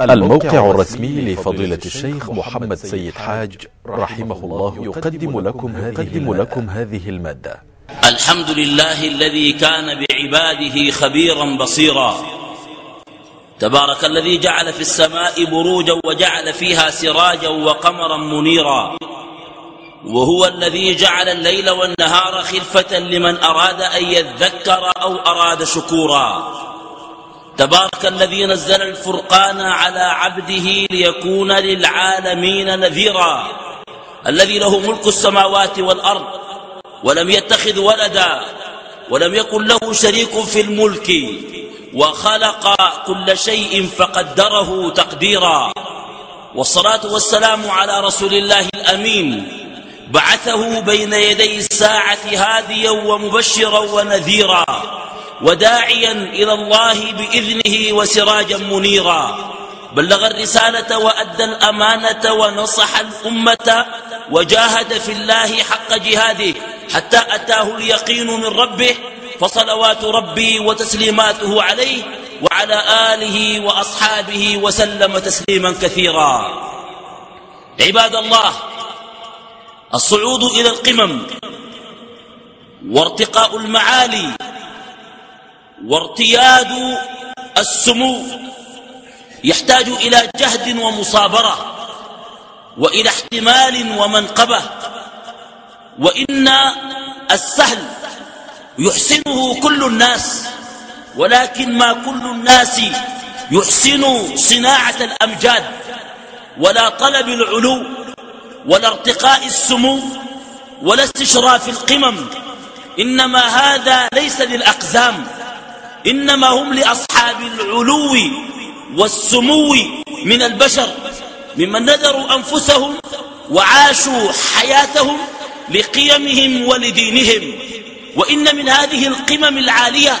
الموقع الرسمي لفضيلة الشيخ محمد سيد حاج رحمه الله يقدم لكم هذه, لكم هذه المادة. الحمد لله الذي كان بعباده خبيرا بصيرا. تبارك الذي جعل في السماء بروجا وجعل فيها سراجا وقمرا منيرا. وهو الذي جعل الليل والنهار خلفة لمن أراد أن يذكر أو أراد شكورا. تبارك الذي نزل الفرقان على عبده ليكون للعالمين نذيرا الذي له ملك السماوات والأرض ولم يتخذ ولدا ولم يكن له شريك في الملك وخلق كل شيء فقدره تقديرا. والصلاة والسلام على رسول الله الأمين بعثه بين يدي الساعة هاديا ومبشرا ونذيرا. وداعيا إلى الله بإذنه وسراجا منيرا. بلغ الرسالة وأدى الأمانة ونصح الأمة وجاهد في الله حق جهاده حتى أتاه اليقين من ربه فصلوات ربي وتسليماته عليه وعلى آله وأصحابه وسلم تسليما كثيرا. عباد الله الصعود إلى القمم وارتقاء المعالي وارتياد السمو يحتاج إلى جهد ومصابرة وإلى احتمال ومنقبة وإن السهل يحسنه كل الناس ولكن ما كل الناس يحسن صناعة الأمجاد ولا طلب العلو ولا ارتقاء السمو ولا استشراف القمم إنما هذا ليس للأقزام. إنما هم لأصحاب العلو والسمو من البشر ممن نذروا أنفسهم وعاشوا حياتهم لقيمهم ولدينهم. وإن من هذه القمم العالية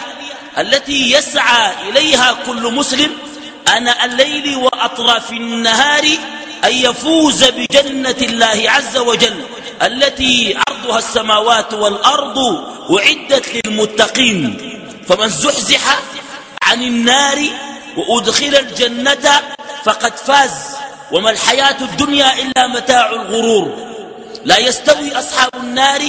التي يسعى إليها كل مسلم أنا الليل وأطراف النهار أن يفوز بجنة الله عز وجل التي عرضها السماوات والأرض أعدت للمتقين. فمن زحزح عن النار وأدخل الجنة فقد فاز. وما الحياة الدنيا إلا متاع الغرور. لا يستوي أصحاب النار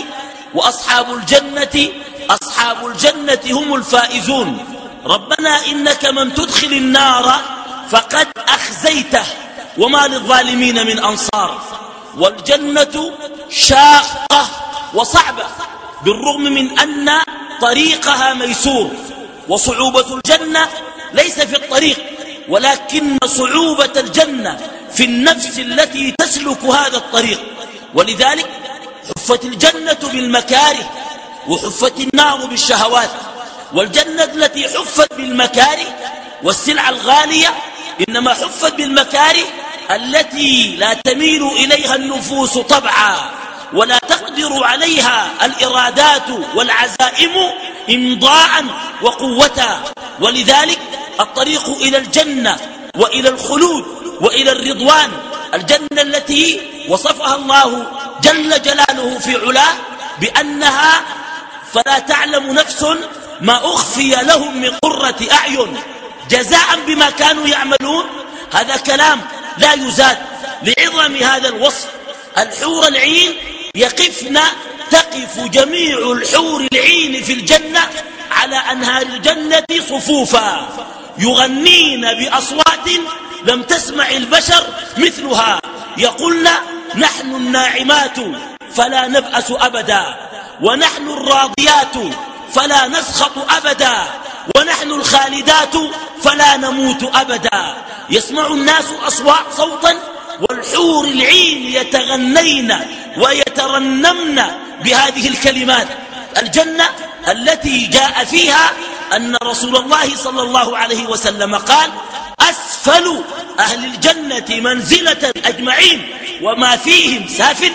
وأصحاب الجنة أصحاب الجنة هم الفائزون. ربنا إنك من تدخل النار فقد أخزيته. وما للظالمين من أنصار. والجنة شاقة وصعبة. بالرغم من أن طريقها ميسور وصعوبة الجنة ليس في الطريق ولكن صعوبة الجنة في النفس التي تسلك هذا الطريق. ولذلك حفت الجنة بالمكاره وحفت النار بالشهوات. والجنة التي حفت بالمكاره والسلع الغالية إنما حفت بالمكاره التي لا تميل إليها النفوس طبعا. ولا تقدر عليها الإرادات والعزائم إمضاء وقوة. ولذلك الطريق إلى الجنة وإلى الخلود وإلى الرضوان. الجنة التي وصفها الله جل جلاله في علاه بأنها فلا تعلم نفس ما أخفي لهم من قرة أعين. جزاء بما كانوا يعملون. هذا كلام لا يزاد لعظم هذا الوصف. الحور العين يقفن تقف جميع الحور العين في الجنة على أنهار الجنة صفوفا. يغنين بأصوات لم تسمع البشر مثلها. يقولن نحن الناعمات فلا نبأس أبدا. ونحن الراضيات فلا نسخط أبدا. ونحن الخالدات فلا نموت أبدا. يسمع الناس أصوات صوتا والحور العين يتغنين ويترنمن بهذه الكلمات. الجنة التي جاء فيها أن رسول الله صلى الله عليه وسلم قال أسفل أهل الجنة منزلة أجمعين وما فيهم سافل.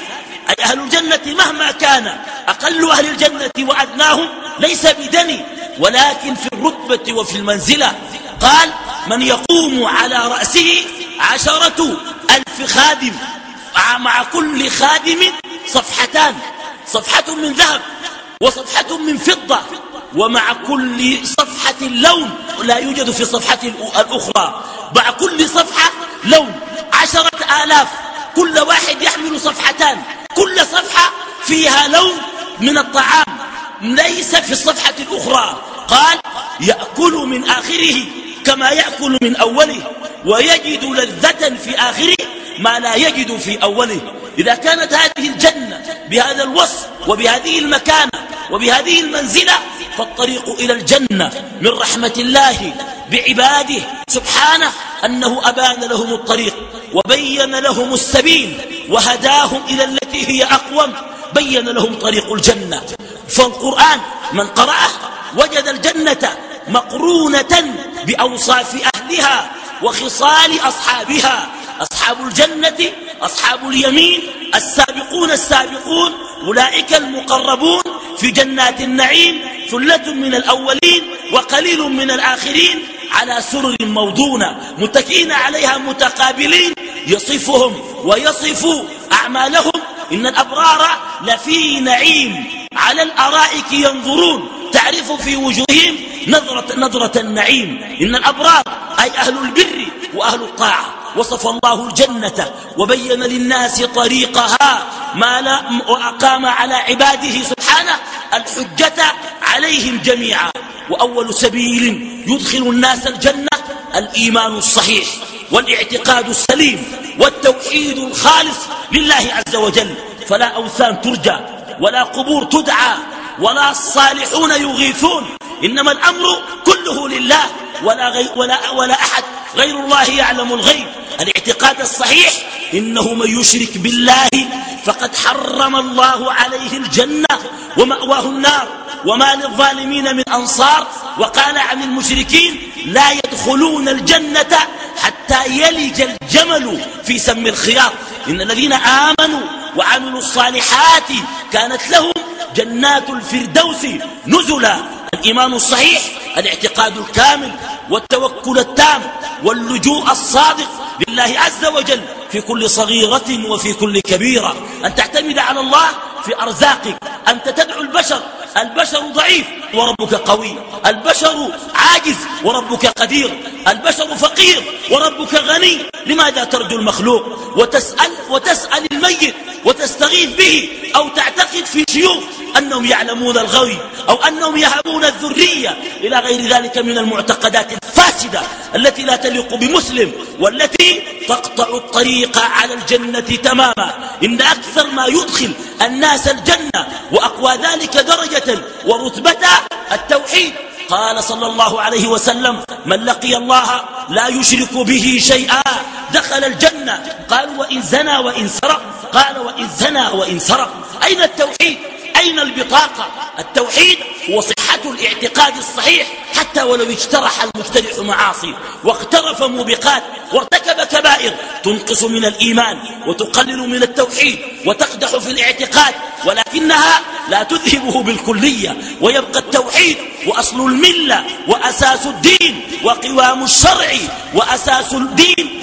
أي أهل الجنة مهما كان أقل أهل الجنة وأدناهم ليس بدني ولكن في الرتبة وفي المنزلة. قال من يقوم على رأسه عشرة ألف خادم. مع كل خادم صفحتان. صفحة من ذهب وصفحة من فضة. ومع كل صفحة لون. لا يوجد في الصفحة الأخرى. مع كل صفحة لون. عشرة آلاف. كل واحد يحمل صفحتان. كل صفحة فيها لون من الطعام. ليس في الصفحة الأخرى. قال يأكل من آخره. كما يأكل من أوله ويجد لذة في آخره ما لا يجد في أوله. إذا كانت هذه الجنة بهذا الوصف وبهذه المكانة وبهذه المنزلة فالطريق إلى الجنة من رحمة الله بعباده سبحانه أنه أبان لهم الطريق وبين لهم السبيل وهداهم إلى التي هي أقوم. بين لهم طريق الجنة. فالقرآن من قرأه وجد الجنة مقرونة بأوصاف أهلها وخصال أصحابها. أصحاب الجنة أصحاب اليمين السابقون السابقون أولئك المقربون في جنات النعيم ثلة من الأولين وقليل من الآخرين على سرر موضونة. متكئين عليها متقابلين. يصفهم ويصف أعمالهم. إن الأبرار لفي نعيم. على الأرائك ينظرون. تعرف في وجوههم نظرة, نظرة النعيم. إن الأبرار أي أهل البر وأهل الطاعة. وصف الله الجنة وبين للناس طريقها ما لا وأقام على عباده سبحانه الحجة عليهم جميعا. وأول سبيل يدخل الناس الجنة الإيمان الصحيح والاعتقاد السليم والتوحيد الخالص لله عز وجل. فلا أوثان ترجى. ولا قبور تدعى ولا الصالحون يغيثون. إنما الأمر كله لله ولا, غي ولا, ولا أحد. غير الله يعلم الغيب. الاعتقاد الصحيح إنه من يشرك بالله فقد حرم الله عليه الجنة ومأواه النار وما للظالمين من أنصار وقال عن المشركين لا يدخلون الجنة حتى يلج الجمل في سم الخياط إن الذين آمنوا وعملوا الصالحات كانت لهم جنات الفردوس نزلا الإيمان الصحيح الاعتقاد الكامل والتوكل التام واللجوء الصادق لله عز وجل في كل صغيرة وفي كل كبيرة. أن تعتمد على الله في أرزاقك أنت تدعو البشر البشر ضعيف وربك قوي البشر عاجز وربك قدير البشر فقير وربك غني لماذا ترجو المخلوق؟ وتسأل, وتسأل الميت وتستغيث به أو تعتقد في شيوخ أنهم يعلمون الغوي أو أنهم يهبون الذرية. إلى غير ذلك من المعتقدات الفاسدة التي لا تليق بمسلم والتي تقطع الطريق على الجنة تماما. إن أكثر ما يدخل الناس الجنة وأقوى ذلك درجة ورتبة التوحيد. قال صلى الله عليه وسلم من لقي الله لا يشرك به شيئا دخل الجنة. قال وإن زنى وإن سرق. قال وإن زنى وإن سرق. أين التوحيد؟ أين البطاقة؟ التوحيد هو صحة الاعتقاد الصحيح حتى ولو اجترح المجترح معاصي واقترف موبقات وارتكب كبائر تنقص من الإيمان وتقلل من التوحيد وتقدح في الاعتقاد ولكنها لا تذهبه بالكلية ويبقى التوحيد وأصل الملة وأساس الدين وقوام الشرع وأساس الدين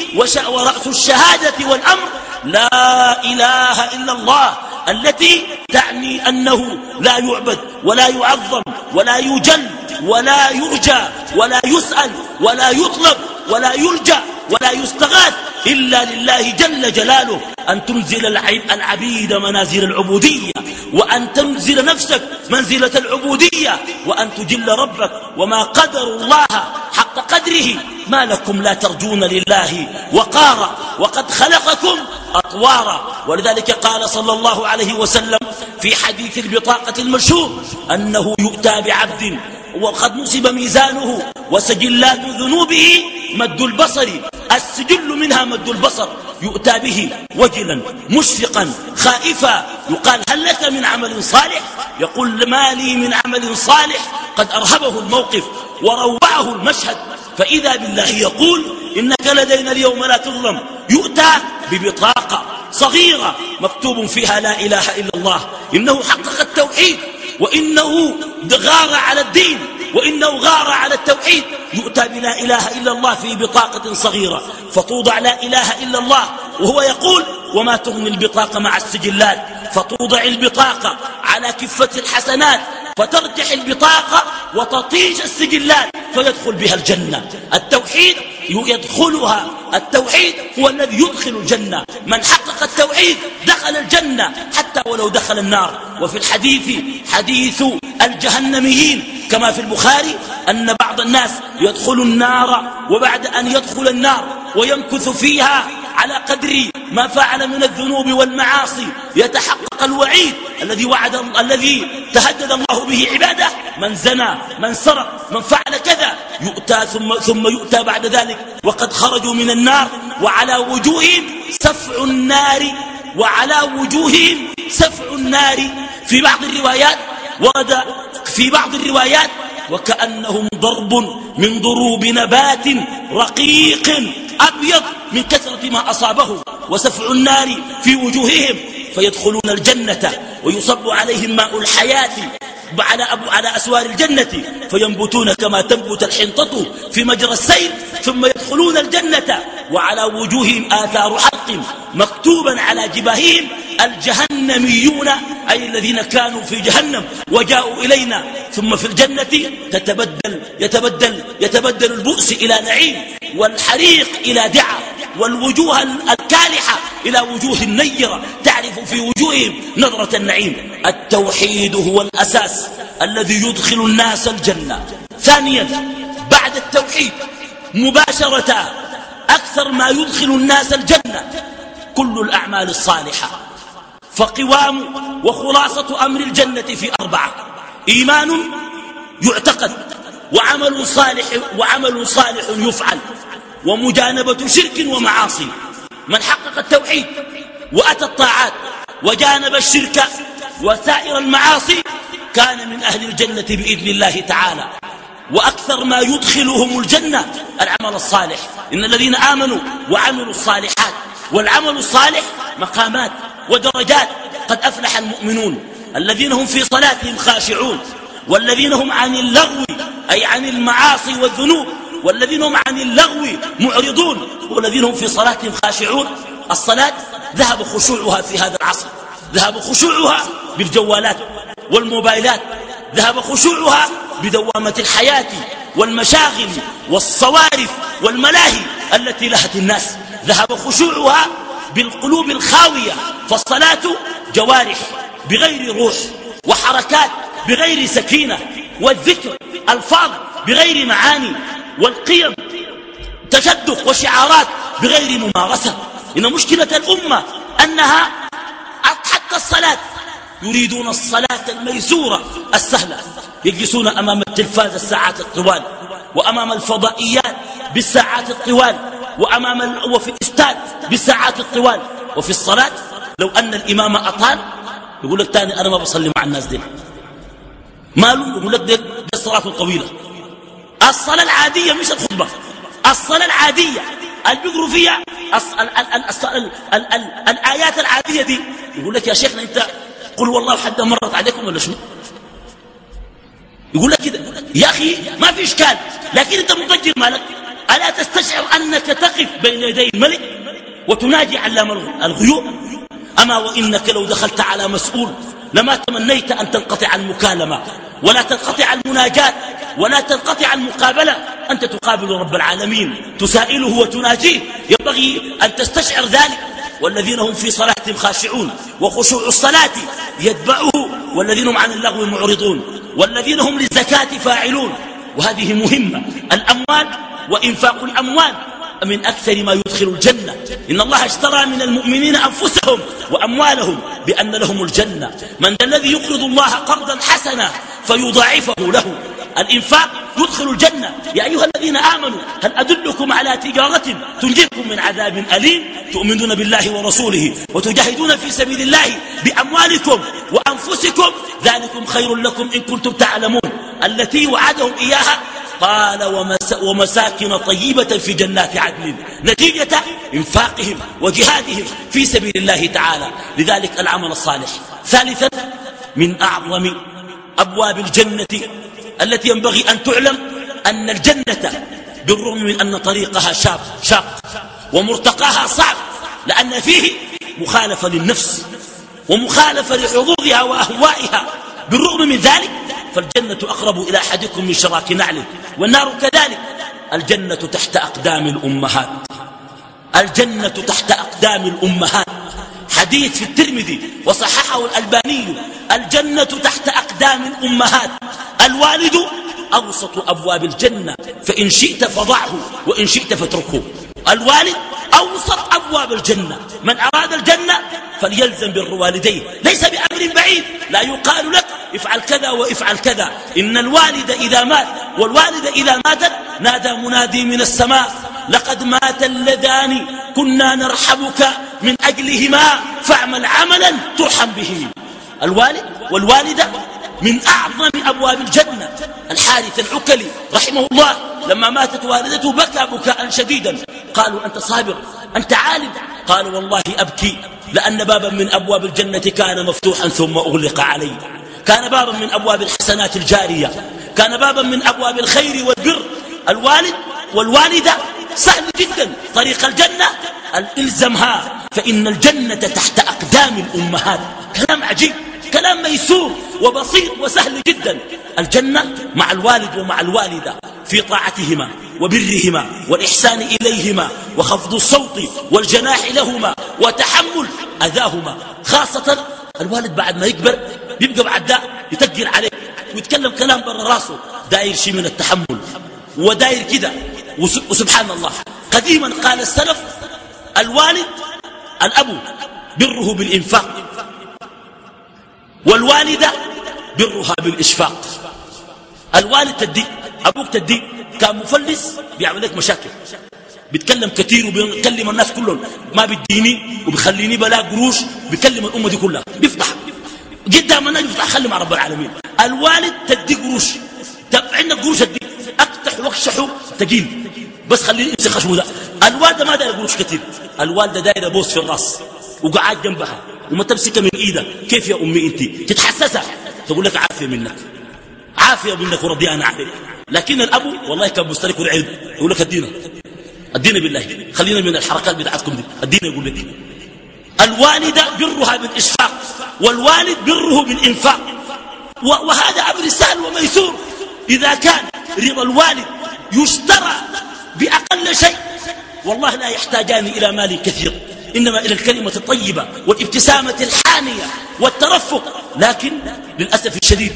ورأس الشهادة والأمر لا إله إلا الله التي تعني أنه لا يعبد ولا يعظم ولا يجل ولا يرجى ولا يسأل ولا يطلب ولا يلجأ ولا يستغاث إلا لله جل جلاله. أن تنزل العبيد منازل العبودية وأن تنزل نفسك منزلة العبودية وأن تجل ربك. وما قدر الله حق قدره ما لكم لا ترجون لله وقارا. وقد خلقكم أطوارا ولذلك قال صلى الله عليه وسلم في حديث البطاقة المشهور أنه يؤتى بعبد وقد نصب ميزانه وسجلات ذنوبه مد البصر. السجل منها مد البصر. يؤتى به وجلا مشفقا خائفا. يقال هل لك من عمل صالح؟ يقول ما لي من عمل صالح. قد أرهبه الموقف وروعه المشهد. فإذا بالله يقول إنك لدينا اليوم لا تظلم. يؤتى ببطاقة صغيرة مكتوب فيها لا إله إلا الله. إنه حقق التوحيد. وإنه غار على الدين. وإنه غار على التوحيد. يؤتى بلا إله إلا الله في بطاقة صغيرة. فتوضع لا إله إلا الله. وهو يقول وما تغني البطاقة مع السجلات. فتوضع البطاقة على كفة الحسنات. فترجح البطاقة وتطيش السجلات فيدخل بها الجنة. التوحيد يدخلها. التوحيد هو الذي يدخل الجنة. من حقق التوحيد دخل الجنة حتى ولو دخل النار. وفي الحديث حديث الجهنميين كما في البخاري أن بعض الناس يدخل النار وبعد أن يدخل النار ويمكث فيها على قدر ما فعل من الذنوب والمعاصي. يتحقق الوعيد الذي وعد الذي تهدد الله به عباده. من زنى من سرق من فعل كذا يؤتى ثم, ثم يؤتى بعد ذلك. وقد خرجوا من النار وعلى وجوههم سفع النار. وعلى وجوههم سفع النار. في بعض الروايات ورد في بعض الروايات وكأنهم ضرب من ضروب نبات رقيق. أبيض من كثرة ما أصابه وسفع النار في وجوههم فيدخلون الجنة ويصب عليهم ماء الحياة. على, أبو على أسوار الجنة فينبتون كما تنبت الحنطة في مجرى السيل ثم يدخلون الجنة وعلى وجوههم آثار حق مكتوبا على جباههم الجهنميون أي الذين كانوا في جهنم وجاءوا إلينا ثم في الجنة تتبدل يتبدل يتبدل البؤس إلى نعيم والحريق إلى دعا والوجوه الكالحة إلى وجوه النيرة تعرف في وجوههم نظرة النعيم. التوحيد هو الأساس الذي يدخل الناس الجنة. ثانيا بعد التوحيد مباشرة أكثر ما يدخل الناس الجنة كل الأعمال الصالحة. فقوام وخلاصة أمر الجنة في أربعة إيمان يعتقد وعمل صالح, وعمل صالح يفعل ومجانبة شرك ومعاصي. من حقق التوحيد وأتى الطاعات وجانب الشرك وسائر المعاصي كان من أهل الجنة بإذن الله تعالى. وأكثر ما يدخلهم الجنة العمل الصالح. إن الذين آمنوا وعملوا الصالحات والعمل الصالح مقامات ودرجات قد أفلح المؤمنون. الذين هم في صلاتهم خاشعون. والذين هم عن اللغو أي عن المعاصي والذنوب. والذين هم عن اللغو معرضون. والذين هم في صلاتهم خاشعون. الصلاة ذهب خشوعها في هذا العصر. ذهب خشوعها بالجوالات. والموبايلات ذهب خشوعها بدوامة الحياة والمشاغل والصوارف والملاهي التي لهت الناس. ذهب خشوعها بالقلوب الخاوية فالصلاة جوارح بغير روح وحركات بغير سكينة والذكر ألفاظ بغير معاني والقيم تشدق وشعارات بغير ممارسة. إن مشكلة الأمة أنها حتى الصلاة يريدون الصلاة الميسورة السهلة يجلسون أمام التلفاز الساعات الطوال وأمام الفضائيات بالساعات الطوال وأمام. وفي الاستاد بالساعات الطوال وفي الصلاة لو أن الإمام أطال يقول لك تاني أنا ما بصلي مع الناس دي. ماله يقول لك دي الصلاة الطويلة. الصلاة العادية مش الخطبة. الصلاة العادية اللي بيقروا فيها الآيات العادية دي يقول لك يا شيخنا أنت قل والله حتى مرت عليكم ولا شنو؟ يقول لك كده. يا أخي ما في إشكال. لكن أنت مضجر مالك. ألا تستشعر أنك تقف بين يدي الملك وتناجي علام الغيوب؟ أما وإنك لو دخلت على مسؤول لما تمنيت أن تنقطع المكالمة ولا تنقطع المناجات ولا تنقطع المقابلة أنت تقابل رب العالمين تسائله وتناجيه. ينبغي أن تستشعر ذلك. والذين هم في صلاتهم خاشعون وخشوع الصلاة يتبعه والذين هم عن اللغو معرضون والذين هم للزكاة فاعلون. وهذه مهمة الأموال وإنفاق الأموال من أكثر ما يدخل الجنة. إن الله اشترى من المؤمنين أنفسهم وأموالهم بأن لهم الجنة. من ذا الذي يقرض الله قرضا حسنا فيضاعفه له. الإنفاق يدخل الجنة. يا أيها الذين آمنوا هل أدلكم على تجارة تنجيكم من عذاب أليم؟ تؤمنون بالله ورسوله وتجاهدون في سبيل الله بأموالكم وأنفسكم. ذلكم خير لكم إن كنتم تعلمون. التي وعدهم إياها قال ومساكن طيبة في جنات عدن نتيجة إنفاقهم وجهادهم في سبيل الله تعالى. لذلك العمل الصالح. ثالثا من أعظم أبواب الجنة التي ينبغي أن تعلم أن الجنة بالرغم من أن طريقها شاق, شاق ومرتقاها صعب لأن فيه مخالفة للنفس ومخالفة لحظوظها وأهوائها. بالرغم من ذلك فالجنة أقرب إلى أحدكم من شراك نعله والنار كذلك. الجنة تحت أقدام الأمهات الجنة تحت أقدام الأمهات. حديث في الترمذي وصححه الألباني الجنة تحت أقدام الأمهات الوالد أوسط أبواب الجنة فإن شئت فضعه وإن شئت فاتركه. الوالد أوسط أبواب الجنة من أراد الجنة فليلزم بالوالدين. ليس بأمر بعيد لا يقال لك افعل كذا وافعل كذا. إن الوالد إذا مات والوالد إذا ماتت نادى منادي من السماء لقد مات اللذان كنا نرحبك من أجلهما فاعمل عملا ترحم به. الوالد والوالدة من أعظم أبواب الجنة. الحارث العكلي رحمه الله لما ماتت والدته بكى بكاء شديدا. قالوا أنت صابر أنت عالم. قال والله أبكي لأن بابا من أبواب الجنة كان مفتوحا ثم أغلق علي. كان بابا من أبواب الحسنات الجارية. كان بابا من أبواب الخير والبر. الوالد والوالدة سهل جدا. طريق الجنة الإلزمها فإن الجنة تحت أقدام الأمهات. كلام عجيب كلام ميسور وبسيط وسهل جدا. الجنة مع الوالد ومع الوالدة في طاعتهما وبرهما والإحسان إليهما وخفض الصوت والجناح لهما وتحمل أذاهما. خاصة الوالد بعد ما يكبر بيبقى بعد ده يتقل عليه ويتكلم كلام برا راسه. داير شيء من التحمل. وداير كده وسبحان الله. قديما قال السلف الوالد الأب بره بالإنفاق والوالدة برها بالإشفاق. الوالد تدي أبوك تدي كان مفلس بيعمل لك مشاكل. بيتكلم كثير وبيكلم الناس كلهم. ما بيديني وبيخليني بلا قروش بيكلم الأمة دي كلها. بيفتح. قدام الناس بيفتح. خلي مع رب العالمين. الوالد تدي قروش. عندك قروش تدي؟ اقتح وأكشحه تقيل. بس خليني أمسك خشمه ده. الوالدة ما دايرة قروش كثير الوالدة دايرة بوس في الرأس وقعد جنبها. وما تمسكها من إيدها. كيف يا أمي انت؟ تتحسسها. تقول لك عافية منك. عافية منك ورضيانه عليك. لكن الأب والله كان مسترك والعلم يقول لك ادينا ادينا بالله. خلينا من الحركات بتاعتكم دي. ادينا يقول لك. الوالدة برها بالاشفاق والوالد بره بالانفاق وهذا أمر سهل وميسور. إذا كان رضا الوالد يشترى بأقل شيء. والله لا يحتاجان إلى مال كثير إنما إلى الكلمة الطيبة والابتسامة الحانية والترفق. لكن للأسف الشديد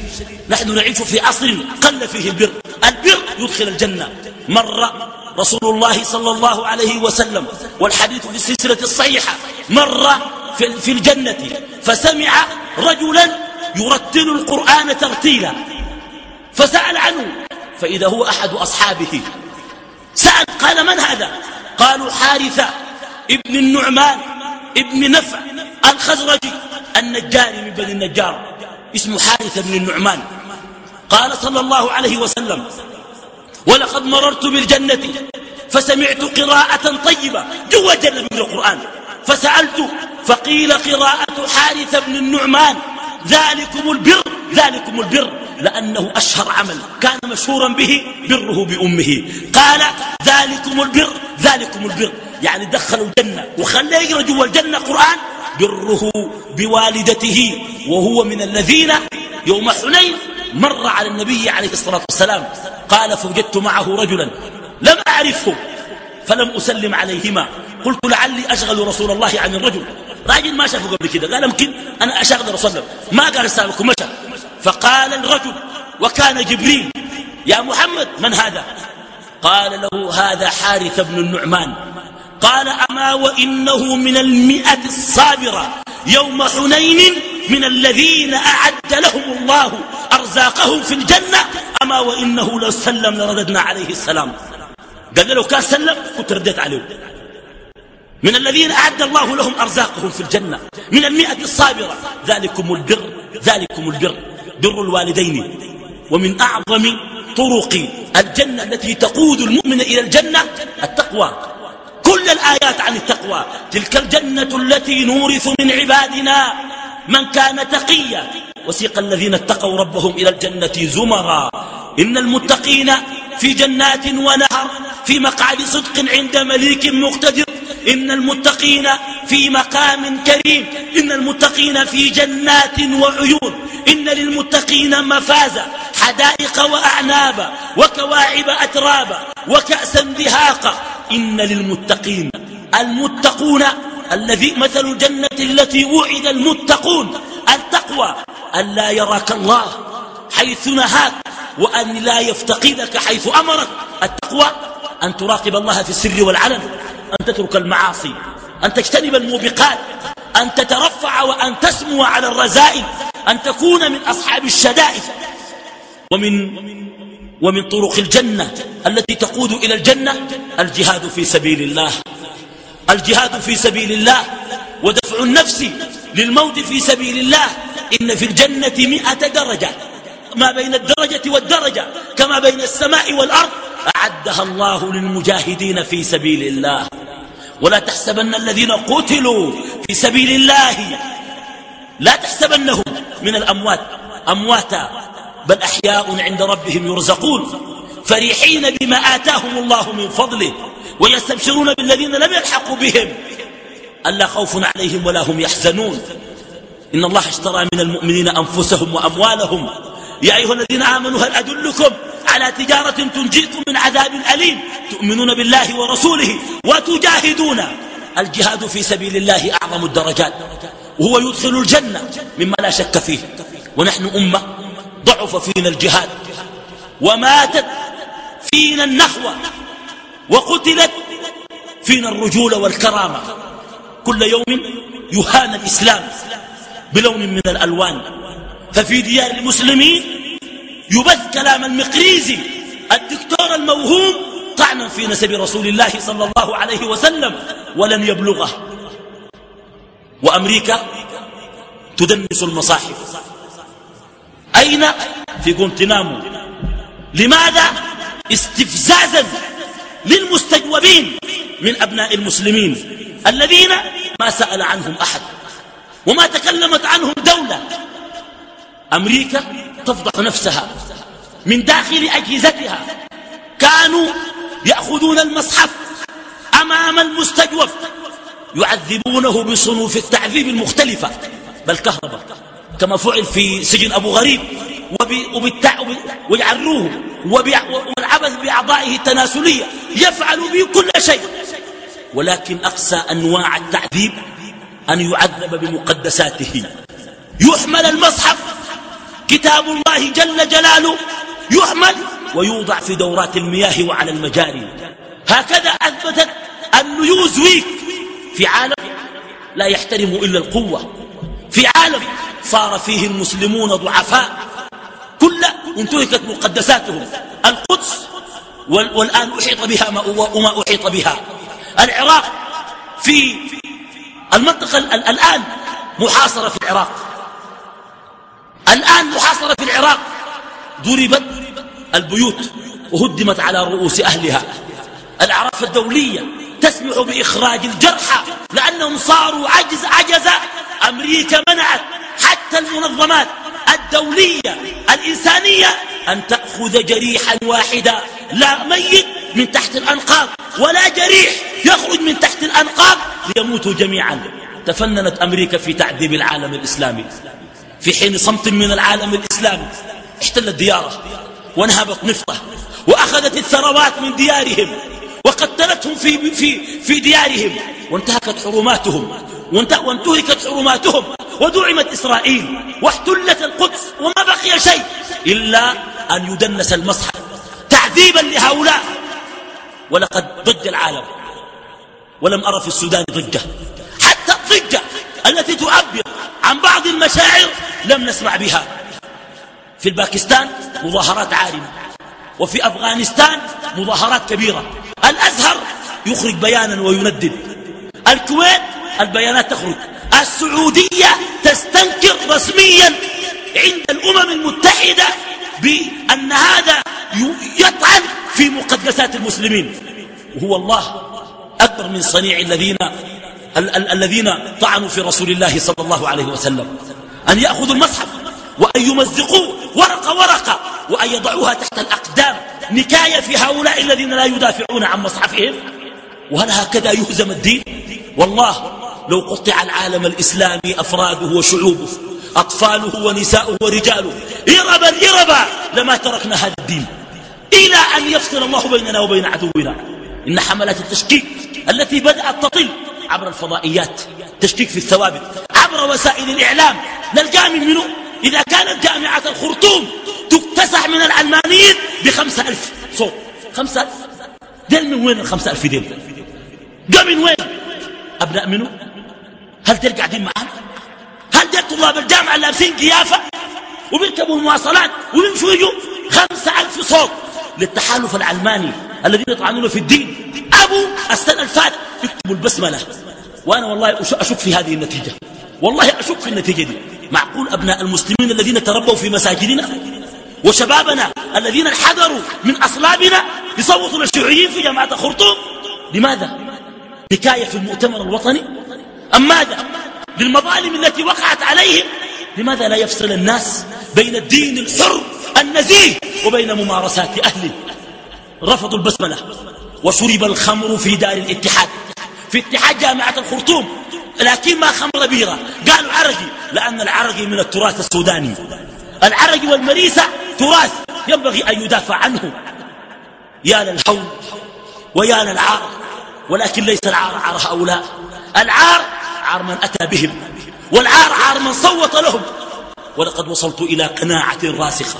نحن نعيش في عصر قل فيه البر. البر يدخل الجنة. مر رسول الله صلى الله عليه وسلم والحديث في السلسلة الصحيحة مر في الجنة فسمع رجلا يرتل القرآن ترتيلا فسأل عنه فإذا هو أحد أصحابه. سأل قال من هذا؟ قالوا حارثة ابن النعمان ابن نفع الخزرجي النجاري من بني النجار اسمه حارثة بن النعمان. قال صلى الله عليه وسلم ولقد مررت بالجنة فسمعت قراءة طيبة جوا الجنة من القرآن فسألت فقيل قراءة حارثة بن النعمان ذلكم البر ذلكم البر. لأنه أشهر عمل كان مشهورا به بره بأمه. قال ذلكم البر ذلكم البر. يعني دخلوا الجنة. وخليه يقرأ جوا الجنة قرآن بره بوالدته وهو من الذين يوم حنين مر على النبي عليه الصلاة والسلام. قال فوجدت معه رجلا لم أعرفه فلم أسلم عليهما. قلت لعلي أشغل رسول الله عن الرجل. راجل ما شافه قبل كده. قال يمكن أنا أشغل رسول الله. ما قال السابق مشى. فقال الرجل وكان جبريل يا محمد من هذا؟ قال له هذا حارث بن النعمان. قال أما وإنه من المئة الصابرة يوم حنين من الذين أعد لهم الله أرزاقهم في الجنة أما وإنه لو سلم لرددنا عليه السلام. قال لو كان سلم؟ كنت رديت عليه. من الذين أعد الله لهم أرزاقهم في الجنة من المئة الصابرة. ذلكم البر ذلكم البر. بر الوالدين ومن أعظم طرق الجنة التي تقود المؤمن إلى الجنة التقوى. كل الآيات عن التقوى. تلك الجنة التي نورث من عبادنا من كان تقيا. وسيق الذين اتقوا ربهم إلى الجنة زمرا. إن المتقين في جنات ونهر في مقعد صدق عند مليك مقتدر. إن المتقين في مقام كريم. إن المتقين في جنات وعيون. إن للمتقين مفازا حدائق وأعنابا وكواعب أترابا وكأسا دهاقا. إن للمتقين المتقون الذي مثل الجنة التي وعد المتقون. التقوى أن لا يراك الله حيث نهاك وأن لا يفتقدك حيث أمرك. التقوى أن تراقب الله في السر والعلن أن تترك المعاصي أن تجتنب الموبقات أن تترفع وأن تسمو على الرزائل أن تكون من أصحاب الشدائد. ومن ومن طرق الجنة التي تقود إلى الجنة الجهاد في سبيل الله. الجهاد في سبيل الله ودفع النفس للموت في سبيل الله. إن في الجنة مئة درجة. ما بين الدرجة والدرجة كما بين السماء والأرض. أعدها الله للمجاهدين في سبيل الله. ولا تحسبن الذين قتلوا في سبيل الله لا تحسبنهم من الأموات. أمواتا بل أحياء عند ربهم يرزقون. فرحين بما آتاهم الله من فضله ويستبشرون بالذين لم يلحقوا بهم. ألا خوف عليهم ولا هم يحزنون. إن الله اشترى من المؤمنين أنفسهم وأموالهم. يا أيها الذين آمنوا هل أدلكم على تجارة تنجيكم من عذاب أليم؟ تؤمنون بالله ورسوله وتجاهدون. الجهاد في سبيل الله أعظم الدرجات وهو يدخل الجنة مما لا شك فيه ونحن أمة ضعف فينا الجهاد وماتت فينا النخوة وقتلت فينا الرجولة والكرامة كل يوم يهان الإسلام بلون من الألوان ففي ديار المسلمين يبث كلام المقريزي الدكتور الموهوم طعنا في نسب رسول الله صلى الله عليه وسلم ولن يبلغه. وأمريكا تدنس المصاحف. أين؟ في قنتنامو لماذا؟ استفزازا للمستجوبين من أبناء المسلمين الذين ما سأل عنهم أحد وما تكلمت عنهم دولة. أمريكا تفضح نفسها من داخل أجهزتها. كانوا يأخذون المصحف أمام المستجوف يعذبونه بصنوف التعذيب المختلفة بل كهرباء كما فعل في سجن أبو غريب ويعروه والعبث بأعضائه التناسلية يفعل به كل شيء. ولكن أقسى أنواع التعذيب أن يعذب بمقدساته. يحمل المصحف كتاب الله جل جلاله يحمل ويوضع في دورات المياه وعلى المجاري. هكذا أثبتت النيوزويك في عالم لا يحترم إلا القوة. في عالم صار فيه المسلمون ضعفاء. كل انتهكت مقدساتهم. القدس والآن أحيط بها ما وما أحيط بها. العراق في المنطقة الآن محاصرة في العراق. الآن محاصرة في العراق. ضربت البيوت وهدمت على رؤوس أهلها. الأعراف الدولية تسمح بإخراج الجرحى لأنهم صاروا عجز عجز أمريكا منعت. حتى المنظمات الدولية الإنسانية أن تأخذ جريحا واحدا لا ميت من تحت الأنقاض ولا جريح يخرج من تحت الأنقاض ليموتوا جميعا. تفننت أمريكا في تعذيب العالم الإسلامي. في حين صمت من العالم الإسلامي احتلت ديارة. ونهبت نفطه وأخذت الثروات من ديارهم وقتلتهم في, في, في ديارهم وانتهكت حرماتهم وانتهكت حرماتهم ودعمت إسرائيل واحتلت القدس وما بقي شيء إلا أن يدنس المصحف تعذيبا لهؤلاء. ولقد ضج العالم ولم أرى في السودان ضجة. حتى الضجة التي تعبر عن بعض المشاعر لم نسمع بها. في الباكستان مظاهرات عارمة وفي أفغانستان مظاهرات كبيرة. الأزهر يخرج بيانا ويندد. الكويت البيانات تخرج. السعودية تستنكر رسميا عند الأمم المتحدة بأن هذا يطعن في مقدسات المسلمين. وهو الله أكبر من صنيع الذين ال ال الذين طعنوا في رسول الله صلى الله عليه وسلم. أن يأخذوا المصحف. وأن يمزقوه ورقة ورقة وأن يضعوها تحت الأقدام نكاية في هؤلاء الذين لا يدافعون عن مصحفهم. وهل هكذا يهزم الدين؟ والله لو قطع العالم الإسلامي أفراده وشعوبه أطفاله ونساؤه ورجاله إربا إربا لما تركنا هذا الدين. إلى أن يفصل الله بيننا وبين عدونا. إن حملات التشكيك التي بدأت تطل عبر الفضائيات تشكيك في الثوابت عبر وسائل الإعلام نلقى من منه إذا كانت جامعة الخرطوم تكتسح من العلمانيين بخمسة ألف صوت. خمسة ألف ديل من وين الخمسة ألف ديل؟ ده من وين؟ أبناء منه هل ديل قاعدين معانا؟ هل ديل طلاب الجامعة لابسين قيافة وبيركبوا المواصلات ويمشوا يجوا خمسة ألف صوت للتحالف العلماني الذين يطعنون في الدين؟ أبو السنة الفات يكتبوا البسملة. وأنا والله أشك في هذه النتيجة. والله أشك في النتيجة دي. معقول أبناء المسلمين الذين تربوا في مساجدنا وشبابنا الذين انحدروا من أصلابنا يصوتوا للشيوعيين في جامعة خرطوم؟ لماذا؟ حكاية في المؤتمر الوطني؟ أم ماذا؟ للمظالم التي وقعت عليهم؟ لماذا لا يفصل الناس بين الدين الحر النزيه وبين ممارسات أهله؟ رفضوا البسملة وشرب الخمر في دار الاتحاد في اتحاد جامعة الخرطوم. لكن ما خمر بيرة. قالوا عرقي لأن العرقي من التراث السوداني. العرقي والمريسة تراث ينبغي أن يدافع عنه. يا للهول ويا للعار ولكن ليس العار عار هؤلاء. العار عار من أتى بهم والعار عار من صوت لهم. ولقد وصلت إلى قناعة راسخة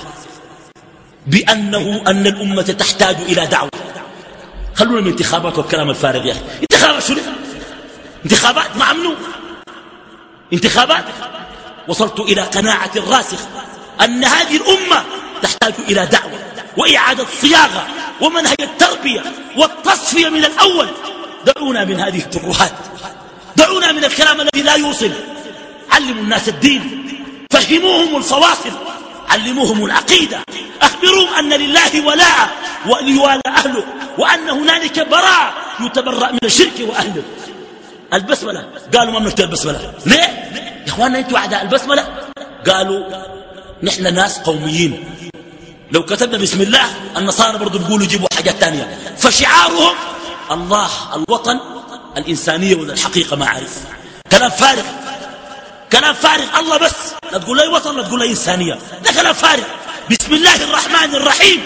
بأنه أن الأمة تحتاج إلى دعوة. خلونا من انتخابات والكلام الفارغ يا أخي. انتخابات شنو؟ انتخابات مع منو؟ انتخابات. وصلت إلى قناعة راسخة أن هذه الأمة تحتاج إلى دعوة وإعادة صياغة ومنهج التربية والتصفية من الأول. دعونا من هذه الترهات دعونا من الكلام الذي لا يوصل. علموا الناس الدين. فهموهم الفواصل. علموهم العقيدة. أخبروهم أن لله ولاء وليوالى أهله وأن هنالك براء يتبرأ من الشرك وأهله. البسملة. قالوا ما بنكتب البسملة. ليه؟ يا اخوانا أنتوا اعداء البسملة. قالوا نحن ناس قوميين. لو كتبنا بسم الله النصارى برضو بيقولوا يجيبوا حاجات تانية. فشعارهم الله الوطن الإنسانية ولا الحقيقة ما عارف كلام فارغ. كلام فارغ. الله بس. لا تقول لي وطن لا تقول لي إنسانية. ده كلام فارغ. بسم الله الرحمن الرحيم.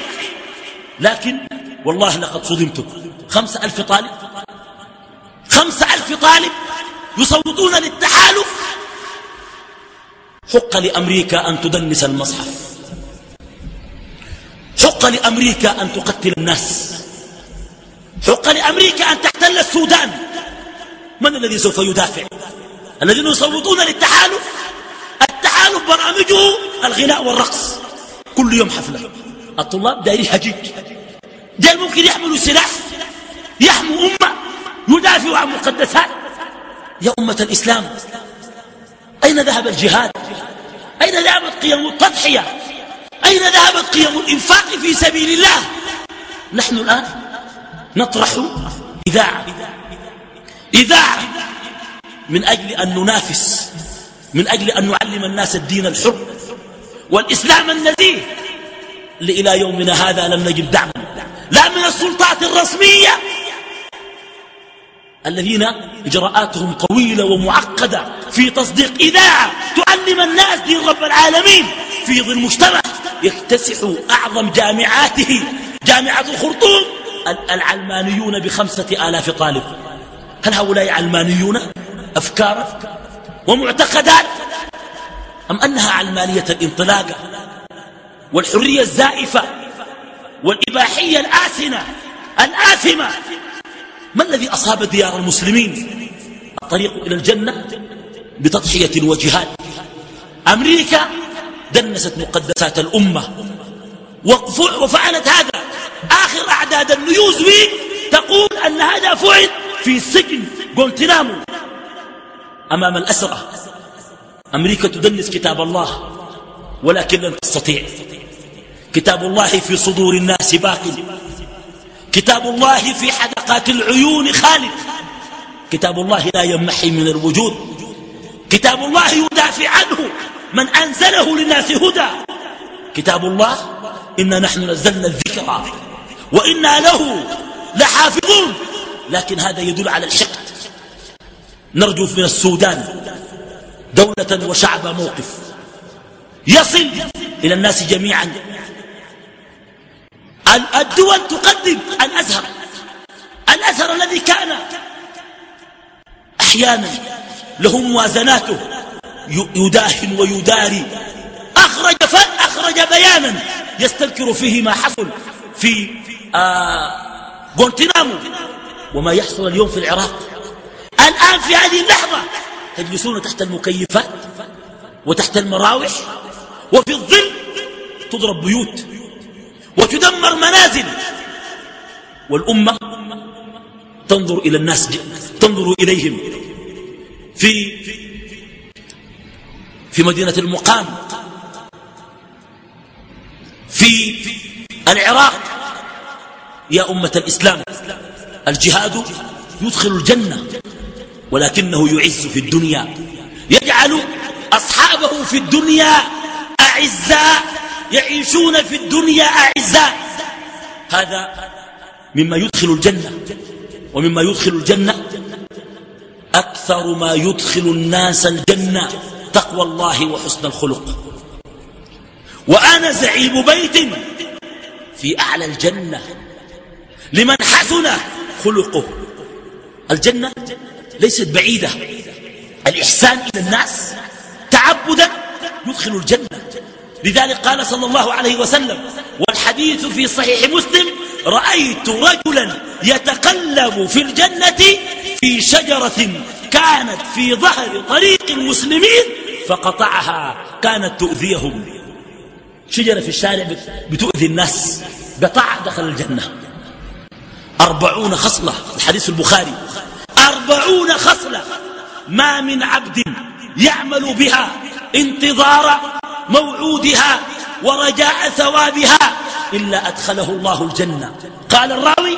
لكن والله لقد صدمت خمسة ألف طالب. خمسة ألف طالب يصوتون للتحالف. حق لأمريكا أن تدنس المصحف. حق لأمريكا أن تقتل الناس. حق لأمريكا أن تحتل السودان. من الذي سوف يدافع؟ الذين يصوتون للتحالف. التحالف برامجه الغناء والرقص. كل يوم حفلة. الطلاب دايرين حجيج ديل ممكن يحملوا سلاح يحموا أمة. يدافعوا عن مقدسات. يا أمة الإسلام أين ذهب الجهاد؟ أين ذهبت قيم التضحية؟ أين ذهبت قيم الإنفاق في سبيل الله؟ نحن الآن نطرح إذاعة. إذاعة من أجل أن ننافس من أجل أن نعلم الناس الدين الحر والإسلام النزيه إلى يومنا هذا لم نجد دعما لا من السلطات الرسمية الذين إجراءاتهم طويلة ومعقدة في تصديق إذاعة تعلم الناس دين رب العالمين. في ظل مجتمع يكتسح أعظم جامعاته جامعة الخرطوم العلمانيون بخمسة آلاف طالب. هل هؤلاء علمانيون؟ أفكارا ومعتقدات؟ أم أنها علمانية الانطلاقة والحرية الزائفة والإباحية الآسنة الآثمة ما الذي أصاب ديار المسلمين؟ الطريق إلى الجنة بتضحية وجهاد. أمريكا دنست مقدسات الأمة. وفعلت هذا. آخر أعداد النيوز ويك تقول أن هذا فعل في سجن غونتنامو أمام الأسرة أمريكا تدنس كتاب الله ولكن لن تستطيع. كتاب الله في صدور الناس باق. كتاب الله في حدقات العيون خالد. كتاب الله لا يمحي من الوجود. كتاب الله يدافع عنه من أنزله للناس هدى. كتاب الله إنا نحن نزلنا الذكر وإنا له لحافظون. لكن هذا يدل على الحقد نرجو من السودان دولة وشعب موقف. يصل إلى الناس جميعا. الدول تقدم الأزهر. الأزهر الذي كان أحيانا له موازناته يداهن ويداري. أخرج أخرج بيانا يستذكر فيه ما حصل في غونتنامو وما يحصل اليوم في العراق. الآن في هذه اللحظة تجلسون تحت المكيفات وتحت المراوح وفي الظل تضرب بيوت. وتدمر منازل. والأمة تنظر إلى الناس تنظر إليهم في في مدينة المقام في العراق. يا أمة الإسلام الجهاد يدخل الجنة ولكنه يعز في الدنيا. يجعل أصحابه في الدنيا أعزاء يعيشون في الدنيا أعزاء. هذا مما يدخل الجنة ومما يدخل الجنة أكثر ما يدخل الناس الجنة تقوى الله وحسن الخلق. وأنا زعيم بيت في أعلى الجنة. لمن حسن خلقه. الجنة ليست بعيدة. الإحسان إلى الناس تعبدا يدخل الجنة. لذلك قال صلى الله عليه وسلم والحديث في صحيح مسلم رأيت رجلا يتقلب في الجنة في شجرة كانت في ظهر طريق المسلمين فقطعها كانت تؤذيهم. شجرة في الشارع بتؤذي الناس قطع دخل الجنة. أربعون خصلة الحديث البخاري. أربعون خصلة ما من عبد يعمل بها. انتظار موعودها ورجاء ثوابها إلا أدخله الله الجنة. قال الراوي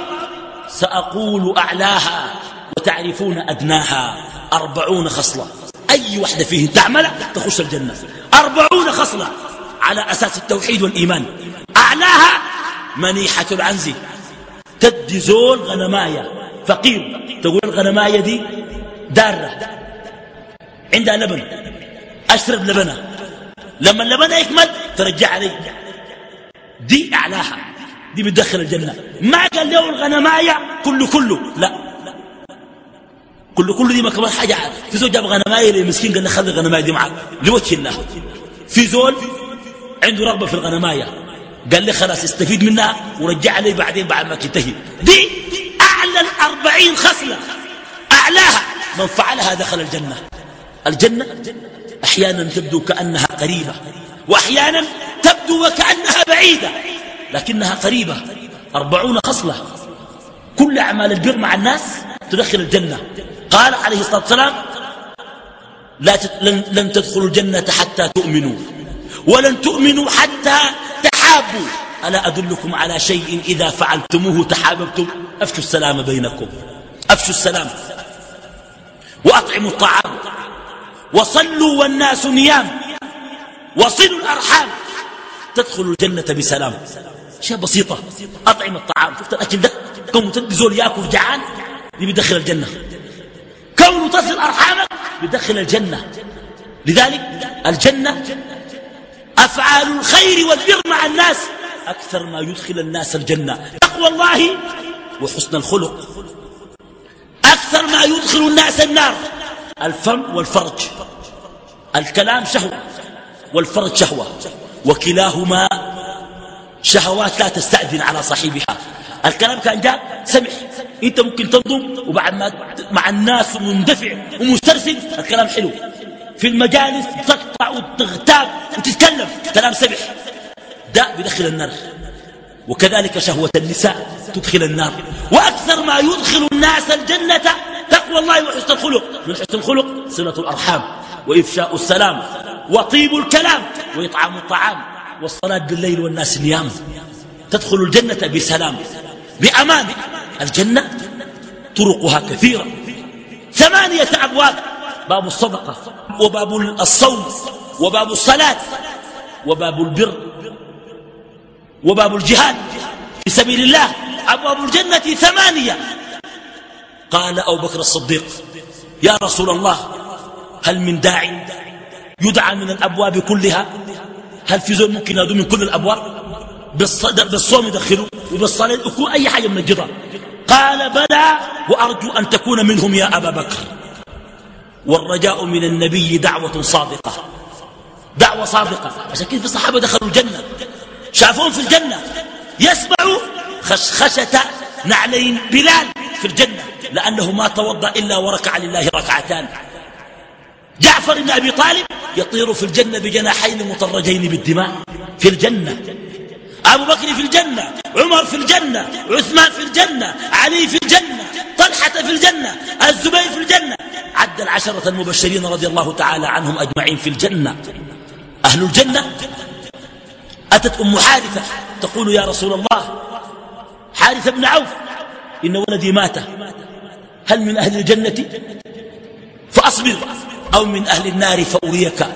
سأقول أعلاها وتعرفون أدناها أربعون خصلة. أي وحدة فيه تعمل تخش الجنة. أربعون خصلة على أساس التوحيد والإيمان. أعلاها منيحة العنز. تدي زول غنماية. فقير. تقول الغنماية دي دارة. عندها لبن. أشرب لبنها لما اللبن يكمل ترجع علي دي أعلاها. دي بتدخل الجنة. ما قال له الغنماية كله كله. لا. كله كله دي ما كمان حاجة. في زول جاب غنماية للمسكين قال له خلي الغنماية دي معك لوجه الله. في زول عنده رغبة في الغنماية. قال لي خلاص استفيد منها ورجع لي بعدين بعد ما تنتهي. دي أعلى الأربعين خصلة. أعلاها. من فعلها دخل الجنة. الجنة؟ أحيانا تبدو كأنها قريبة وأحيانا تبدو وكأنها بعيدة لكنها قريبة أربعون خصلة. كل أعمال البر مع الناس تدخل الجنة. قال عليه الصلاة والسلام لا لن, تدخلوا الجنة حتى تؤمنوا ولن تؤمنوا حتى تحابوا. ألا أدلكم على شيء إذا فعلتموه تحاببتم؟ أفشوا السلام بينكم أفشوا السلام وأطعموا الطعام. وصلوا والناس نيام. وصلوا الأرحام. تدخلوا الجنة بسلام. شيء بسيطة. أطعم الطعام. شفت الأكل ده؟ كون تدي يأكل جعان دي بيدخل الجنة. كون تصل أرحامك بيدخل الجنة. لذلك الجنة أفعال الخير والبر مع الناس. أكثر ما يدخل الناس الجنة. تقوى الله وحسن الخلق. أكثر ما يدخل الناس النار. الفم والفرج. الكلام شهوة والفرج شهوة. وكلاهما شهوات لا تستأذن على صاحبها. الكلام كان جاء سمح. انت ممكن تنظم وبعد ما مع الناس مندفع ومسترسل. الكلام حلو. في المجالس تقطع وتغتاب وتتكلم. كلام سبح ده بدخل النار. وكذلك شهوة النساء تدخل النار. وأكثر ما يدخل الناس الجنة تقوى الله وحسن الخلق من حسن الخلق صلة الأرحام وإفشاء السلام وطيب الكلام وإطعام الطعام والصلاة بالليل والناس نيام تدخل الجنة بسلام بأمان. الجنة طرقها كثيرة. ثمانية أبواب باب الصدقة وباب الصوم وباب الصلاة وباب البر وباب الجهاد في سبيل الله. أبواب الجنة ثمانية. قال أبو بكر الصديق يا رسول الله هل من داع يدعى من الأبواب كلها؟ هل في زول ممكن ينادوا من كل الأبواب؟ بالصوم يدخلوا وبالصلاة يكون أي حاجة من الجدار. قال بلى وأرجو أن تكون منهم يا أبا بكر. والرجاء من النبي دعوة صادقة. دعوة صادقة. عشان كده في الصحابة دخلوا الجنة. شافوهم في الجنة. يسمعوا خشخشة نعلين بلال في الجنة لأنه ما توضأ إلا وركع لله ركعتان. جعفر بن أبي طالب يطير في الجنة بجناحين مطرجين بالدماء في الجنة. أبو بكر في الجنة عمر في الجنة عثمان في الجنة علي في الجنة طلحة في الجنة الزبير في الجنة. عد العشرة المبشرين رضي الله تعالى عنهم أجمعين في الجنة. أهل الجنة؟ أتت أم حارثة تقول يا رسول الله حارثة بن عوف. إن ولدي مات. هل من أهل الجنة؟ فأصبر. أو من أهل النار فأريك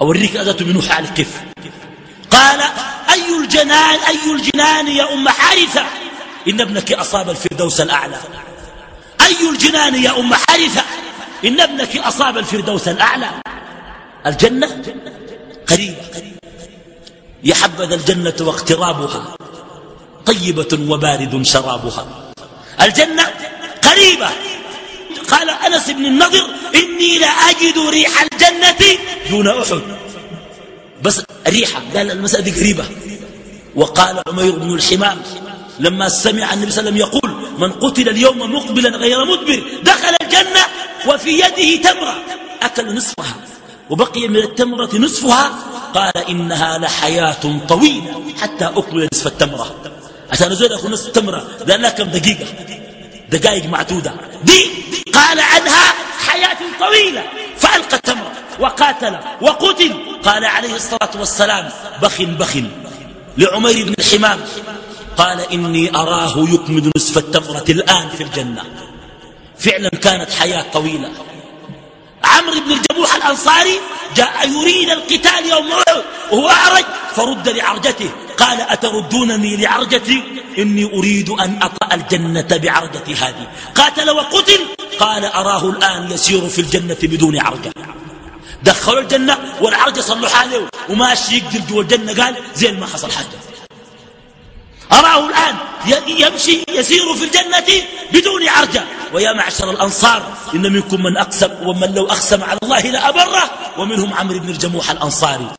أوريك أذت بنوح على الكيف قال أي الجنان أي الجنان يا أم حارثة؟ إن ابنك أصاب الفردوس الأعلى. أي الجنان يا أم حارثة؟ إن ابنك أصاب الفردوس الأعلى. الجنة قريبة يا حبذا الجنة واقترابها. طيبة وبارد شرابها. الجنة قريبة. قال أنس بن النضر إني لأجد ريح الجنة دون أحد. بس ريحة قال المسألة دي قريبة وقال عمير بن الحمام لما سمع النبي صلى الله عليه وسلم يقول من قتل اليوم مقبلا غير مدبر دخل الجنة وفي يده تمرة. أكل نصفها. وبقي من التمرة نصفها. قال إنها لحياة طويلة حتى أكمل نصف التمرة. عشان أزول أخذ نصف التمرة لأن لها كم دقيقة. دقائق معدودة دي قال عنها حياة طويلة. فألقى التمرة وقاتل وقتل. قال عليه الصلاة والسلام بخ بخ لعمير بن الحمام قال إني أراه يكمل نصف التمرة الآن في الجنة. فعلا كانت حياة طويلة. عمرو بن الجبوح الأنصاري جاء يريد القتال يوم وهو أعرج فرد لعرجته. قال أتردونني لعرجتي؟ إني أريد أن أطأ الجنة بعرجتي هذه. قاتل وقتل؟ قال أراه الآن يسير في الجنة بدون عرجة. دخلوا الجنة والعرجة صلوا حاله وماشي يقدر جوا الجنة. قال زي ما حصل حاجة. أراه الآن يمشي يسير في الجنة بدون عرجة. ويا معشر الأنصار إن منكم من أقسم ومن لو أقسم على الله لأبره ومنهم عمرو بن الجموح الأنصاري.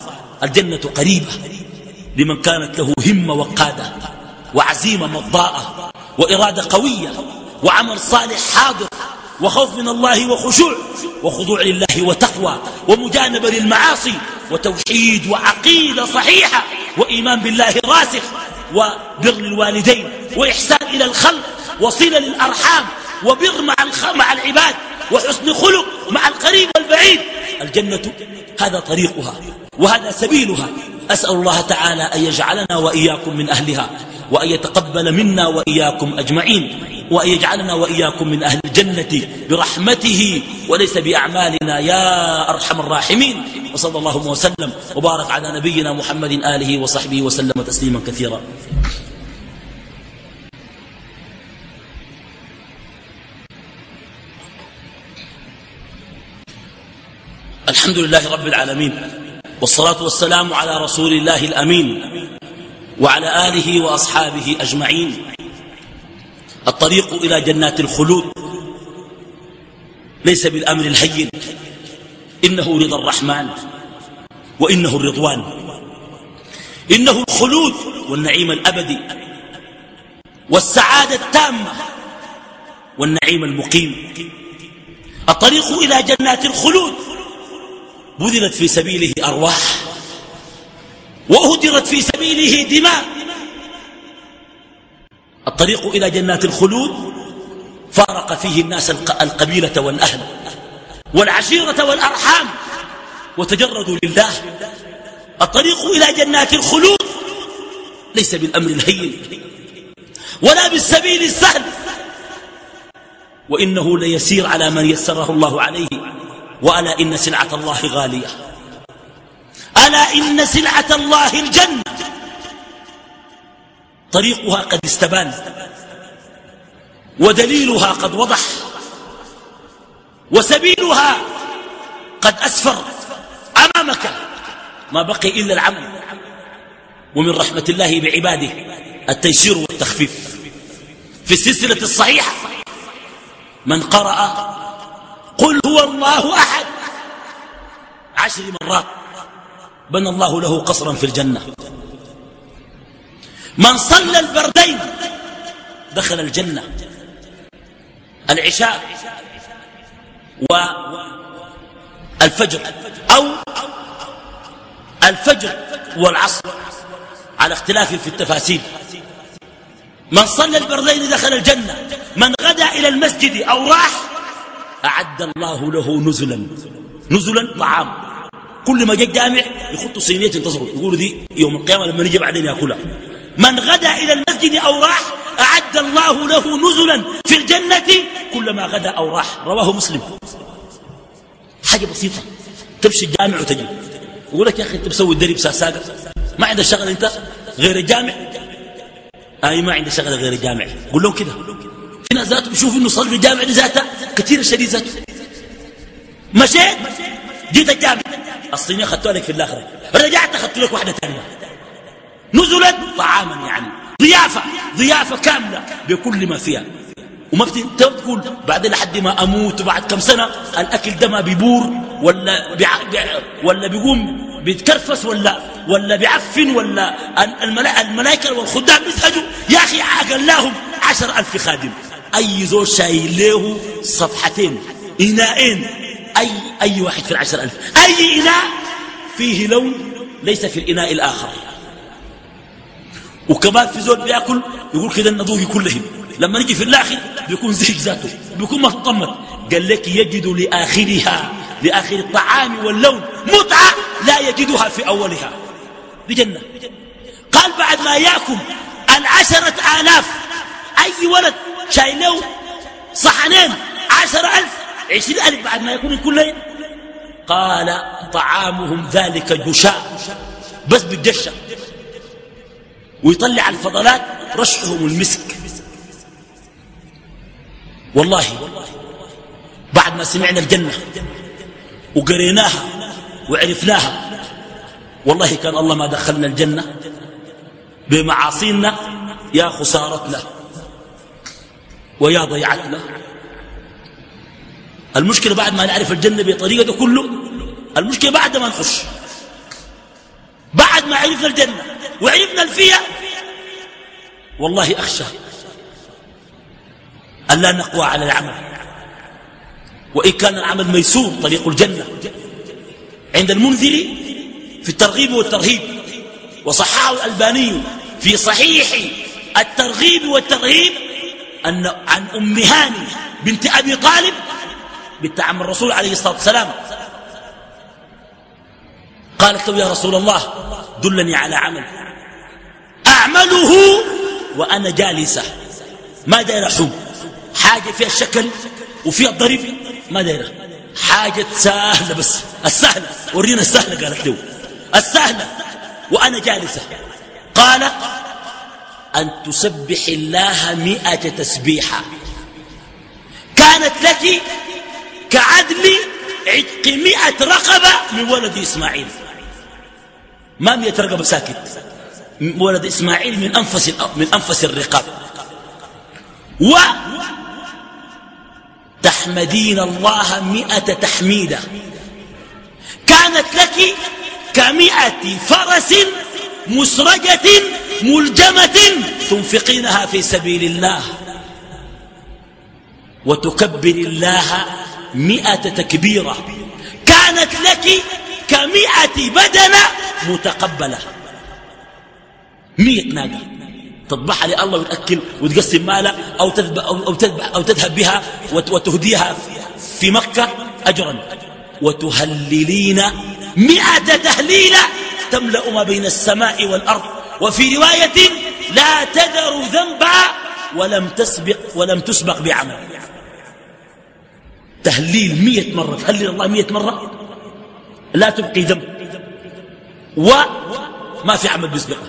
الجنة قريبة. لمن كانت له همة وقادة وعزيمة مضاءة وإرادة قوية وعمل صالح حاضر وخوف من الله وخشوع وخضوع لله وتقوى ومجانبة للمعاصي وتوحيد وعقيدة صحيحة وإيمان بالله راسخ وبر الوالدين وإحسان إلى الخلق وصلة للأرحام وبر مع, مع العباد وحسن خلق مع القريب والبعيد. الجنة هذا طريقها. وهذا سبيلها. أسأل الله تعالى أن يجعلنا وإياكم من أهلها وأن يتقبل منا وإياكم أجمعين وأن يجعلنا وإياكم من أهل الجنة برحمته وليس بأعمالنا يا أرحم الراحمين. وصلى الله وسلم وبارك على نبينا محمد آله وصحبه وسلم تسليما كثيرا. الحمد لله رب العالمين. والصلاة والسلام على رسول الله الأمين وعلى آله وأصحابه أجمعين. الطريق إلى جنات الخلود. ليس بالأمر الهين. إنه رضا الرحمن وإنه الرضوان. إنه الخلود والنعيم الأبدي والسعادة التامة والنعيم المقيم. الطريق إلى جنات الخلود. بذلت في سبيله أرواح وأهدرت في سبيله دماء. الطريق إلى جنات الخلود فارق فيه الناس القبيلة والأهل والعشيرة والأرحام وتجردوا لله. الطريق إلى جنات الخلود ليس بالأمر الهين ولا بالسبيل السهل وإنه ليسير على من يسره الله عليه. وألا إن سلعة الله غالية. ألا إن سلعة الله الجنة. طريقها قد استبان. ودليلها قد وضح. وسبيلها قد أسفر. أمامك ما بقي إلا العمل. ومن رحمة الله بعباده التيسير والتخفيف. في السلسلة الصحيحة من قرأ قل هو الله أحد. عشر مرات بنى الله له قصرا في الجنة. من صلى البردين دخل الجنة. العشاء والفجر أو الفجر والعصر على اختلاف في التفاسير. من صلى البردين دخل الجنة. من غدا إلى المسجد أو راح أعد الله له نزلا. نزلا طعام. كل ما جاء جامع يخطوا صينية تصغر يقولوا دي يوم القيامة لما نجي بعدين يأكلها. من غدا إلى المسجد أو راح أعد الله له نزلا في الجنة كلما غدا أو راح. رواه مسلم. حاجة بسيطة. تمشي الجامع وتجي. يقول لك يا أخي أنت بسوي الدرب ساساقة ما عندك شغل أنت؟ غير الجامع؟ أي ما عندك شغل غير الجامع. قول لهم كده. في ناس ذاته بيشوف إنه صلي الجامع ذاته كثير شديد ذاته. مشيت جيت الجامع. الصينية خدتها لك في الآخرة. رجعت أخذت لك واحدة ثانية نزلا طعاما يعني. ضيافة ضيافة كاملة بكل ما فيها. وما بتقول بعدين لحد ما أموت وبعد كم سنة الأكل ده ما بيبور ولا ولا بيقوم بيتكرفس ولا ولا بيعفن ولا الملائكة والخدام بيسهجوا يا أخي أقلاهم عشر ألف خادم. أي زول شايل له صفحتين إناءين. أي, أي واحد في العشر ألف. أي إناء فيه لون ليس في الإناء الآخر. وكمان في زول بيأكل يقول كده النضوه كلهم. لما نجي في الآخر بيكون زيك ذاته بيكون مطمت قال لك يجد لآخرها لآخر الطعام واللون متعة لا يجدها في أولها. بجنه قال بعد ما يأكل العشرة آلاف أي ولد شايله صحنين عشر ألف عشرين ألف بعد ما يكون كل ليل قال طعامهم ذلك جشاء بس بالجشه ويطلع الفضلات رشحهم المسك. والله بعد ما سمعنا الجنة وقريناها وعرفناها والله كان الله ما دخلنا الجنة بمعاصينا يا خسارتنا. ويا ضيعتنا المشكلة بعد ما نعرف الجنة بطريقة كله المشكلة بعد ما نخش. بعد ما عرفنا الجنة وعرفنا الفيها والله أخشى أن لا نقوى على العمل. وإن كان العمل ميسور طريق الجنة عند المنذر في الترغيب والترهيب. وصححه الألباني في صحيح الترغيب والترهيب أن عن أم هاني بنت أبي طالب بنت عم الرسول عليه الصلاة والسلام. قالت له يا رسول الله دلني على عمل. أعمله وأنا جالسة. ما داير حب حاجة فيها الشكل وفيها الضرب ما دايرة حاجة سهلة بس السهلة. ورينا السهلة قالت له. السهلة. وأنا جالسة. قال أن تسبح الله مئة تسبيحة. كانت لك كعدل عتق مئة رقبة من ولد إسماعيل. ما مئة رقبة ساكت. ولد إسماعيل من أنفس, من أنفس الرقاب. و تحمدين الله مئة تحميدة كانت لك كمئة فرس مسرجة ملجمة تنفقينها في سبيل الله. وتكبر الله مئة تكبيرة. كانت لك كمئة بدنة متقبلة. مئة ناقة. تطبحها لله وتأكل وتقسم مالها أو أو, أو تذهب بها وتهديها في مكة أجرا. وتهللين مئة تهليلة تملأ ما بين السماء والأرض. وفي رواية لا تذر ذنبا ولم تسبق ولم تسبق بعمل. تهليل مئة مرة. تهلل الله مئة مرة. لا تبقي ذنب. وما في عمل بيسبقه.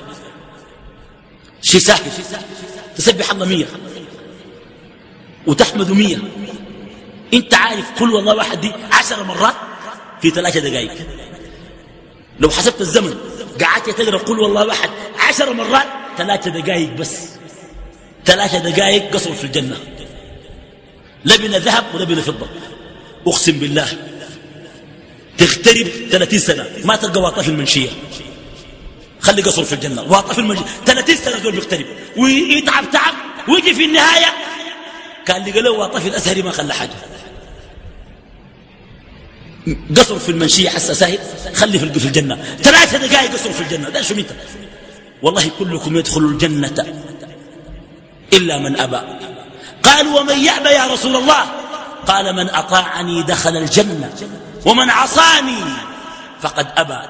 شيء سهل تسبح الله مية. وتحمد مية. انت عارف كل والله واحد دي عشر مرات في ثلاثة دقائق. لو حسبت الزمن قعدت تقرأ قل والله واحد عشر مرات ثلاثة دقائق بس. ثلاثة دقائق قصر في الجنة. لبن ذهب ولبن فضة. أقسم بالله تغترب 30 سنة ما تلقى واطة في المنشية. خلي قصر في الجنة. واطة في المنشية. 30 سنة دول بيغترب ويتعب تعب ويجي في النهاية. كان لقى له واطة في الأزهر ما خلى حاجة. قصر في المنشية حسا ساهل خلي في الجنة. ثلاثة دقائق قصر في الجنة ده شو ميتا والله كلكم يدخل الجنة إلا من أبى. قالوا ومن يأبى يا رسول الله؟ قال من أطاعني دخل الجنة ومن عصاني فقد أبى.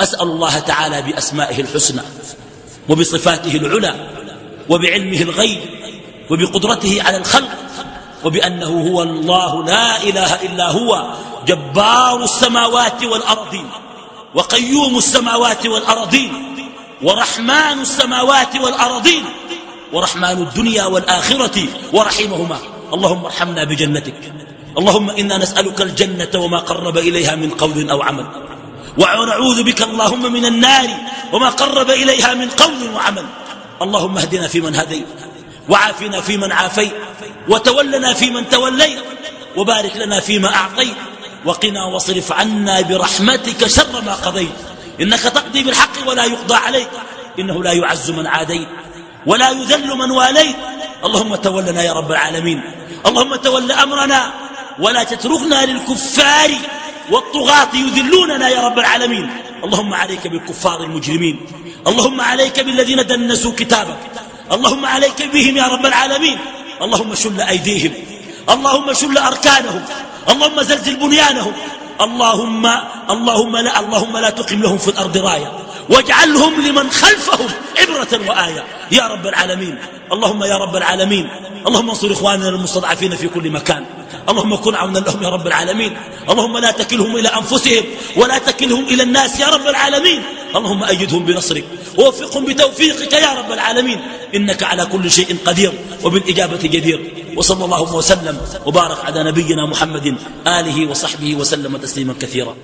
أسأل الله تعالى بأسمائه الحسنى وبصفاته العلى وبعلمه الغيب وبقدرته على الخلق. وبأنه هو الله لا إله إلا هو جبار السماوات والأرضين وقيوم السماوات والأرضين ورحمن السماوات والأرضين ورحمن الدنيا والآخرة ورحيمهما اللهم ارحمنا بجنتك. اللهم إنا نسألك الجنة وما قرب إليها من قول أو عمل. ونعوذ بك اللهم من النار وما قرب إليها من قول وعمل اللهم اهدنا فيمن هديت. وعافنا فيمن عافيت وتولنا فيمن توليت وبارك لنا فيما أعطيت وقنا واصرف عنا برحمتك شر ما قضيت. إنك تقضي بالحق ولا يقضى عليك إنه لا يعز من عاديت ولا يذل من واليت. اللهم تولنا يا رب العالمين اللهم تول أمرنا ولا تتركنا للكفار والطغاة يذلوننا يا رب العالمين. اللهم عليك بالكفار المجرمين اللهم عليك بالذين دنسوا كتابك. اللهم عليك بهم يا رب العالمين. اللهم شل أيديهم. اللهم شل أركانهم. اللهم زلزل بنيانهم. اللهم اللهم لا اللهم لا تقم لهم في الأرض راية. واجعلهم لمن خلفهم عبرة وآية. يا رب العالمين. اللهم يا رب العالمين. اللهم انصر إخواننا المستضعفين في كل مكان. اللهم كن عونا لهم يا رب العالمين. اللهم لا تكلهم إلى أنفسهم ولا تكلهم إلى الناس يا رب العالمين. اللهم أيدهم بنصرك. ووفقهم بتوفيقك يا رب العالمين. إنك على كل شيء قدير وبالإجابة جدير. وصلى الله وسلم وبارك على نبينا محمد آله وصحبه وسلم تسليما كثيرا.